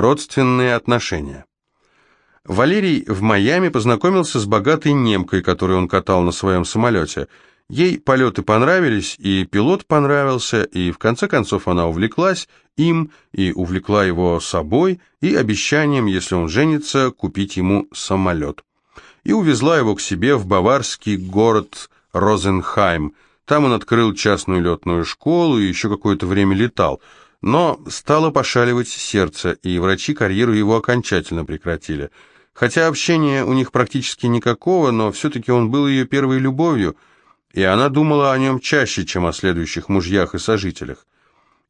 Родственные отношения. Валерий в Майами познакомился с богатой немкой, которую он катал на своем самолете. Ей полеты понравились, и пилот понравился, и в конце концов она увлеклась им, и увлекла его собой, и обещанием, если он женится, купить ему самолет. И увезла его к себе в баварский город Розенхайм. Там он открыл частную летную школу и еще какое-то время летал – но стало пошаливать сердце, и врачи карьеру его окончательно прекратили. Хотя общения у них практически никакого, но все-таки он был ее первой любовью, и она думала о нем чаще, чем о следующих мужьях и сожителях.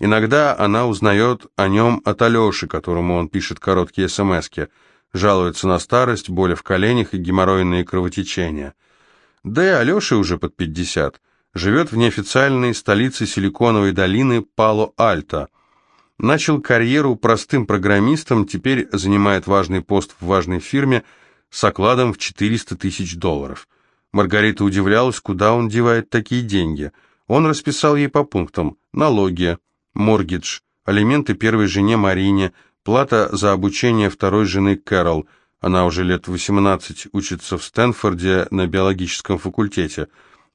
Иногда она узнает о нем от Алеши, которому он пишет короткие смски, жалуется на старость, боли в коленях и геморройные кровотечения. Да и Алёше уже под пятьдесят, живет в неофициальной столице Силиконовой долины Пало-Альто – Начал карьеру простым программистом, теперь занимает важный пост в важной фирме с окладом в 400 тысяч долларов. Маргарита удивлялась, куда он девает такие деньги. Он расписал ей по пунктам налоги, моргидж, алименты первой жене Марине, плата за обучение второй жены Кэрол, она уже лет 18 учится в Стэнфорде на биологическом факультете,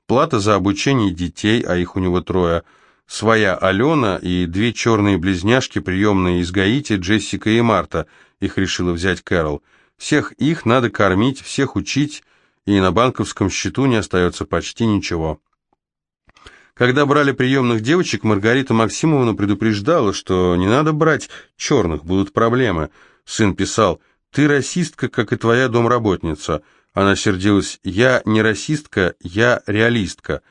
плата за обучение детей, а их у него трое – своя Алена и две черные близняшки, приемные из Гаити, Джессика и Марта. Их решила взять Кэрол. Всех их надо кормить, всех учить, и на банковском счету не остается почти ничего. Когда брали приемных девочек, Маргарита Максимовна предупреждала, что не надо брать черных, будут проблемы. Сын писал, «Ты расистка, как и твоя домработница». Она сердилась, «Я не расистка, я реалистка».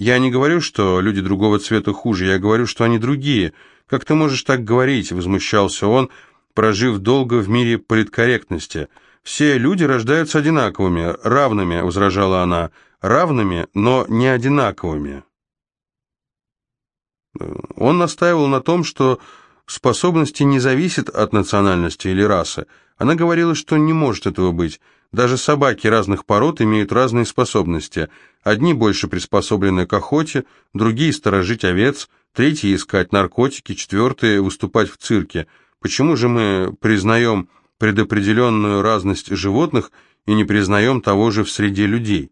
Я не говорю, что люди другого цвета хуже, я говорю, что они другие. Как ты можешь так говорить?» – возмущался он, прожив долго в мире политкорректности. «Все люди рождаются одинаковыми, равными», – возражала она. «Равными, но не одинаковыми». Он настаивал на том, что способности не зависят от национальности или расы. Она говорила, что не может этого быть. Даже собаки разных пород имеют разные способности. Одни больше приспособлены к охоте, другие – сторожить овец, третьи – искать наркотики, четвертые – выступать в цирке. Почему же мы признаем предопределенную разность животных и не признаем того же в среде людей?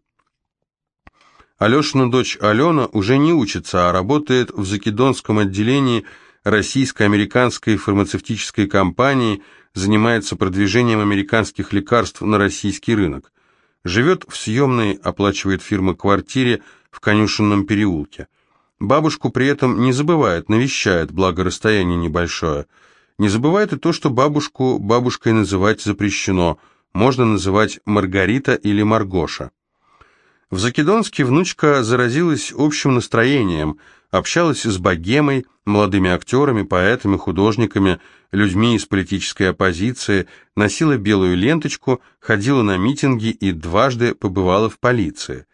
Алешина дочь Алена уже не учится, а работает в Закидонском отделении российско-американской фармацевтической компании – занимается продвижением американских лекарств на российский рынок. Живет в съемной, оплачивает фирма квартире в конюшенном переулке. Бабушку при этом не забывает, навещает, благо расстояние небольшое. Не забывает и то, что бабушку бабушкой называть запрещено, можно называть Маргарита или Маргоша. В Закидонске внучка заразилась общим настроением, общалась с богемой, молодыми актерами, поэтами, художниками, людьми из политической оппозиции, носила белую ленточку, ходила на митинги и дважды побывала в полиции.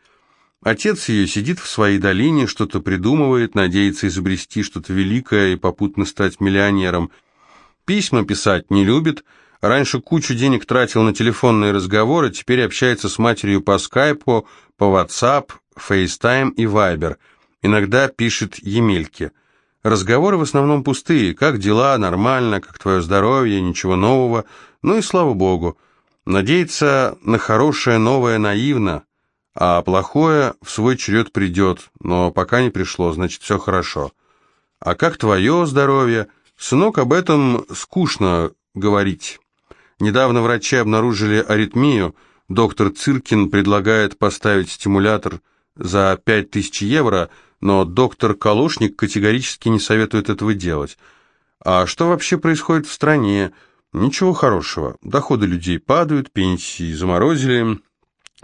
Отец ее сидит в своей долине, что-то придумывает, надеется изобрести что-то великое и попутно стать миллионером. Письма писать не любит, раньше кучу денег тратил на телефонные разговоры, теперь общается с матерью по скайпу, по WhatsApp, FaceTime и Viber. Иногда пишет Емельке – Разговоры в основном пустые. Как дела? Нормально. Как твое здоровье? Ничего нового. Ну и слава богу. Надеяться на хорошее новое наивно, а плохое в свой черед придет, но пока не пришло, значит все хорошо. А как твое здоровье? Сынок, об этом скучно говорить. Недавно врачи обнаружили аритмию. Доктор Циркин предлагает поставить стимулятор за 5000 евро – но доктор Калушник категорически не советует этого делать. А что вообще происходит в стране? Ничего хорошего. Доходы людей падают, пенсии заморозили,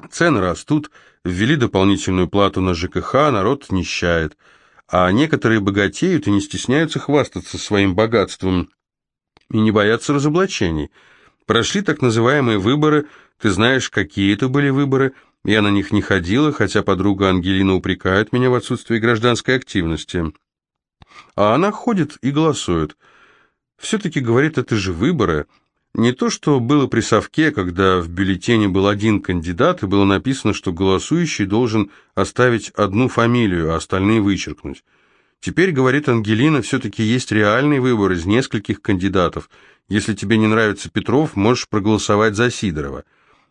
цены растут, ввели дополнительную плату на ЖКХ, народ нищает. А некоторые богатеют и не стесняются хвастаться своим богатством и не боятся разоблачений. Прошли так называемые выборы, ты знаешь, какие это были выборы – я на них не ходила, хотя подруга Ангелина упрекает меня в отсутствии гражданской активности. А она ходит и голосует. Все-таки, говорит, это же выборы. Не то, что было при совке, когда в бюллетене был один кандидат, и было написано, что голосующий должен оставить одну фамилию, а остальные вычеркнуть. Теперь, говорит Ангелина, все-таки есть реальный выбор из нескольких кандидатов. Если тебе не нравится Петров, можешь проголосовать за Сидорова.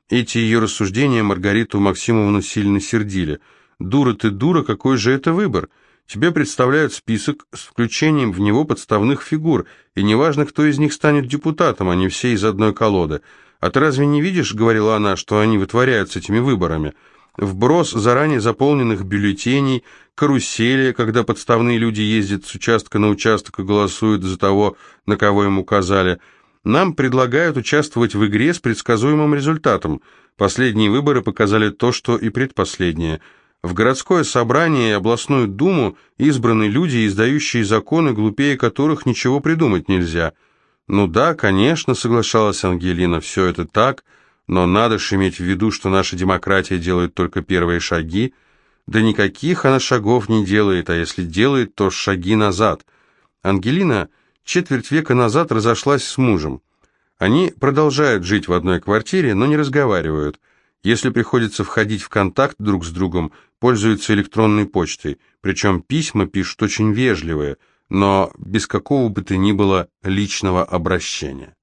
Эти ее рассуждения Маргариту Максимовну сильно сердили. «Дура ты, дура, какой же это выбор? Тебе представляют список с включением в него подставных фигур, и неважно, кто из них станет депутатом, они все из одной колоды. А ты разве не видишь, — говорила она, — что они вытворяют с этими выборами?» Вброс заранее заполненных бюллетеней, карусели, когда подставные люди ездят с участка на участок и голосуют за того, на кого им указали — нам предлагают участвовать в игре с предсказуемым результатом. Последние выборы показали то, что и предпоследние. В городское собрание и областную думу избраны люди, издающие законы, глупее которых ничего придумать нельзя. Ну да, конечно, соглашалась Ангелина, все это так, но надо же иметь в виду, что наша демократия делает только первые шаги. Да никаких она шагов не делает, а если делает, то шаги назад. Ангелина четверть века назад разошлась с мужем. Они продолжают жить в одной квартире, но не разговаривают. Если приходится входить в контакт друг с другом, пользуются электронной почтой, причем письма пишут очень вежливые, но без какого бы то ни было личного обращения.